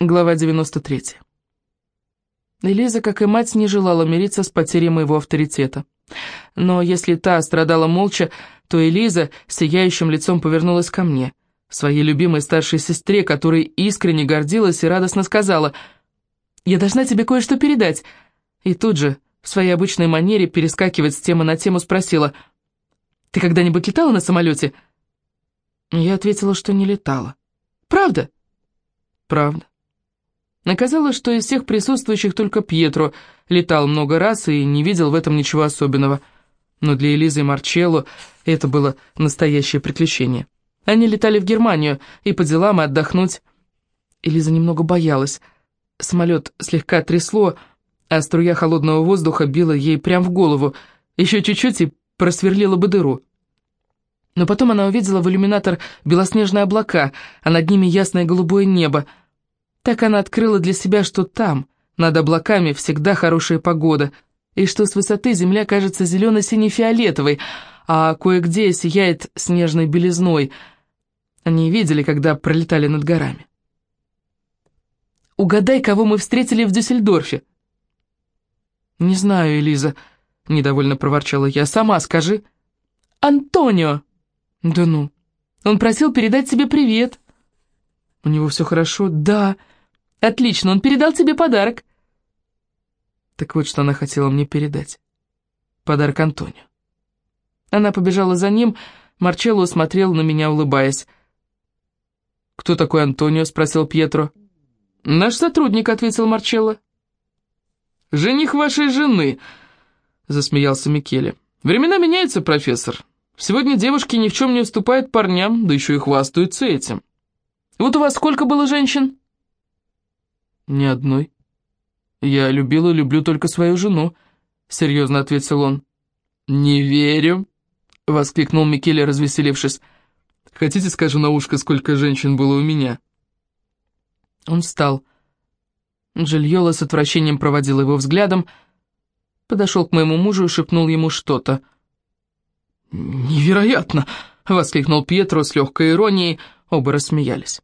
Глава 93. Элиза, как и мать, не желала мириться с потерей моего авторитета. Но если та страдала молча, то Элиза сияющим лицом повернулась ко мне, своей любимой старшей сестре, которой искренне гордилась и радостно сказала «Я должна тебе кое-что передать». И тут же, в своей обычной манере, перескакивать с темы на тему, спросила «Ты когда-нибудь летала на самолете?» Я ответила, что не летала. «Правда?» «Правда». Оказалось, что из всех присутствующих только Пьетро летал много раз и не видел в этом ничего особенного. Но для Элизы и Марчелло это было настоящее приключение. Они летали в Германию и по делам, и отдохнуть. Элиза немного боялась. Самолет слегка трясло, а струя холодного воздуха била ей прямо в голову. Еще чуть-чуть и просверлила бы дыру. Но потом она увидела в иллюминатор белоснежные облака, а над ними ясное голубое небо — так она открыла для себя, что там, над облаками, всегда хорошая погода, и что с высоты земля кажется зелено-сине-фиолетовой, а кое-где сияет снежной белизной. Они видели, когда пролетали над горами. «Угадай, кого мы встретили в Дюссельдорфе?» «Не знаю, Элиза», — недовольно проворчала я. «Сама скажи». «Антонио!» «Да ну, он просил передать тебе привет». «У него все хорошо?» «Да». Отлично, он передал тебе подарок. Так вот, что она хотела мне передать. Подарок Антонио. Она побежала за ним, Марчелло смотрел на меня, улыбаясь. «Кто такой Антонио?» — спросил Пьетро. «Наш сотрудник», — ответил Марчелло. «Жених вашей жены», — засмеялся Микеле. «Времена меняются, профессор. Сегодня девушки ни в чем не уступают парням, да еще и хвастаются этим. Вот у вас сколько было женщин?» «Ни одной. Я любил и люблю только свою жену», — серьезно ответил он. «Не верю», — воскликнул Микеле, развеселившись. «Хотите, скажу на ушко, сколько женщин было у меня?» Он встал. Джильола с отвращением проводила его взглядом, подошел к моему мужу и шепнул ему что-то. «Невероятно!» — воскликнул Пьетро с легкой иронией, оба рассмеялись.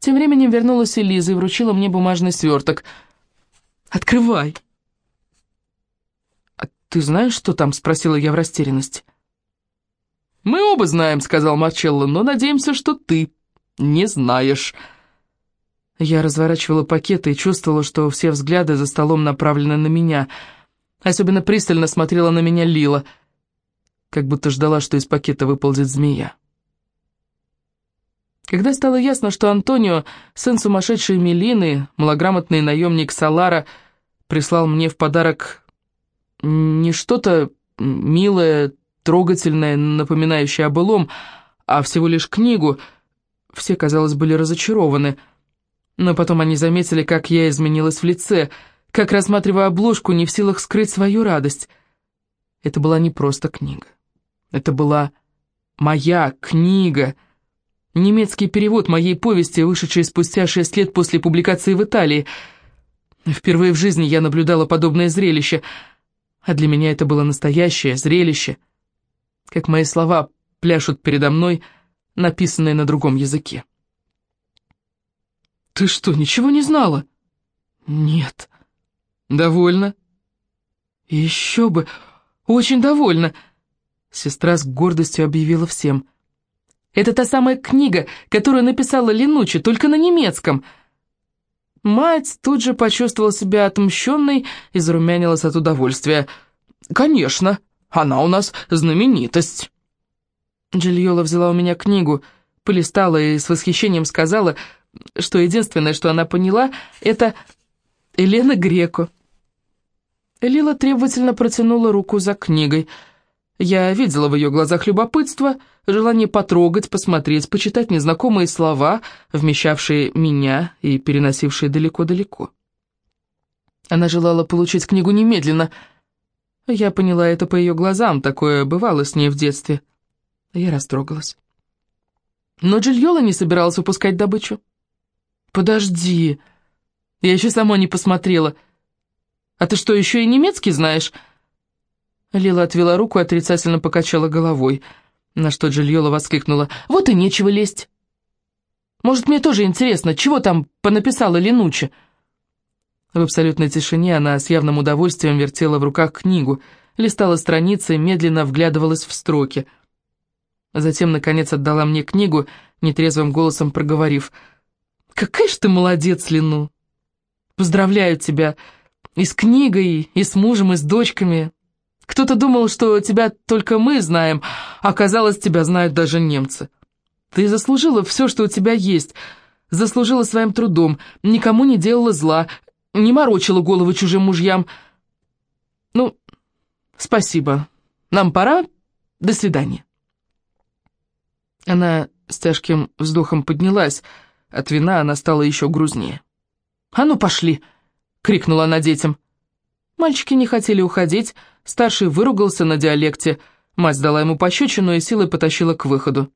Тем временем вернулась Элиза и вручила мне бумажный сверток. «Открывай!» «А ты знаешь, что там?» — спросила я в растерянности. «Мы оба знаем», — сказал Марчелло, — «но надеемся, что ты не знаешь». Я разворачивала пакеты и чувствовала, что все взгляды за столом направлены на меня. Особенно пристально смотрела на меня Лила, как будто ждала, что из пакета выползет змея. Когда стало ясно, что Антонио, сын сумасшедшей Мелины, малограмотный наемник Салара, прислал мне в подарок не что-то милое, трогательное, напоминающее о былом, а всего лишь книгу, все, казалось, были разочарованы. Но потом они заметили, как я изменилась в лице, как, рассматривая обложку, не в силах скрыть свою радость. Это была не просто книга. Это была моя книга — Немецкий перевод моей повести, вышедший спустя шесть лет после публикации в Италии. Впервые в жизни я наблюдала подобное зрелище, а для меня это было настоящее зрелище. Как мои слова пляшут передо мной, написанные на другом языке. «Ты что, ничего не знала?» «Нет». «Довольно?» «Еще бы! Очень довольна!» Сестра с гордостью объявила всем – это та самая книга, которую написала Ленучи, только на немецком». Мать тут же почувствовала себя отмщенной и зарумянилась от удовольствия. «Конечно, она у нас знаменитость». Джильола взяла у меня книгу, полистала и с восхищением сказала, что единственное, что она поняла, это Елена Греко. Лила требовательно протянула руку за книгой. Я видела в ее глазах любопытство — желание потрогать, посмотреть, почитать незнакомые слова, вмещавшие меня и переносившие далеко-далеко. Она желала получить книгу немедленно. Я поняла это по ее глазам, такое бывало с ней в детстве. Я растрогалась. Но Джильола не собиралась упускать добычу. «Подожди, я еще сама не посмотрела. А ты что, еще и немецкий знаешь?» Лила отвела руку и отрицательно покачала головой – на что Джильола воскликнула «Вот и нечего лезть!» Может, мне тоже интересно, чего там понаписала Ленуча?» В абсолютной тишине она с явным удовольствием вертела в руках книгу, листала страницы и медленно вглядывалась в строки. Затем, наконец, отдала мне книгу, нетрезвым голосом проговорив. «Какая ж ты молодец, Лену! Поздравляю тебя и с книгой, и с мужем, и с дочками. Кто-то думал, что тебя только мы знаем, оказалось, тебя знают даже немцы. Ты заслужила все, что у тебя есть, заслужила своим трудом, никому не делала зла, не морочила головы чужим мужьям. Ну, спасибо. Нам пора. До свидания. Она с тяжким вздохом поднялась. От вина она стала еще грузнее. «А ну, пошли!» — крикнула она детям. Мальчики не хотели уходить, старший выругался на диалекте. Мать дала ему пощечину и силой потащила к выходу.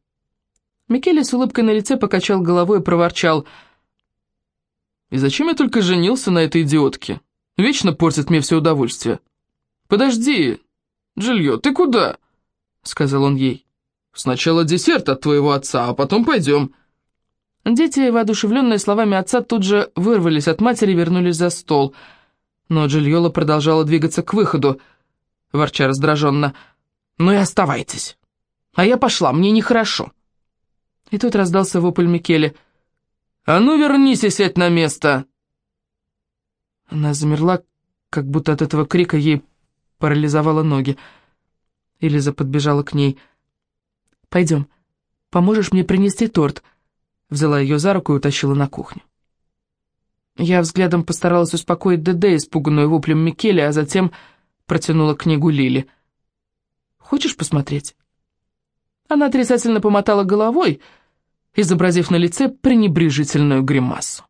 Микеле с улыбкой на лице покачал головой и проворчал — и зачем я только женился на этой идиотке? Вечно портит мне все удовольствие. Подожди, Джильо, ты куда? Сказал он ей. Сначала десерт от твоего отца, а потом пойдем. Дети, воодушевленные словами отца, тут же вырвались от матери и вернулись за стол. Но Джильола продолжала двигаться к выходу, ворча раздраженно. «Ну и оставайтесь. А я пошла, мне нехорошо». И тут раздался вопль Микеле – «А ну вернись и сядь на место!» Она замерла, как будто от этого крика ей парализовало ноги. Элиза подбежала к ней. «Пойдем, поможешь мне принести торт?» Взяла ее за руку и утащила на кухню. Я взглядом постаралась успокоить ДД, испуганную воплем Микеле, а затем протянула книгу Лили. «Хочешь посмотреть?» Она отрицательно помотала головой, изобразив на лице пренебрежительную гримасу.